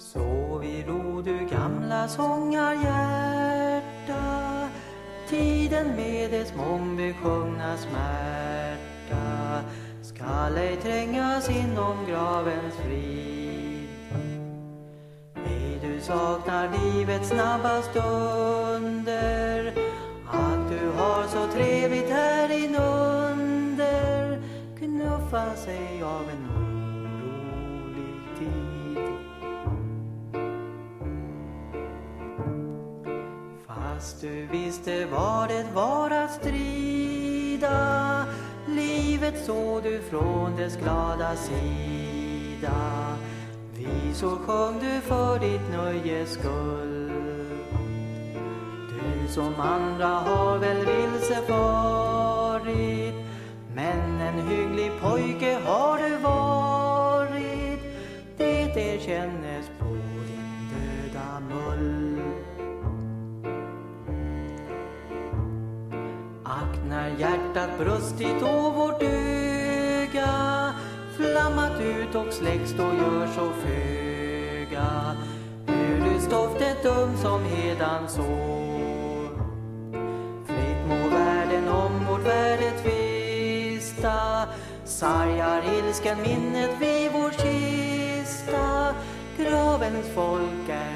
Sov i ro du gamla sångarhjärta Tiden med dess mångbesjungna smärta. Skall ej trängas inom gravens frid. Ej du saknar livets snabba stunder att du har så trevligt här inunder knuffa sig av en orolig Fast du visste vad det var att strida. Livet såg du från dess glada sida. Visor sjöng du för ditt nöjes skull. Du som andra har väl vilsefarit Men en hygglig pojke har du varit. Det erkännes på Ack när hjärtat brustit och vårt öga flammat ut och släcks då gör så föga. Hur du stoftet dum som hedan sår. Fritt må världen om vårt värde tvista. Sargar ilsken minnet vid vår kista. Gravens folk är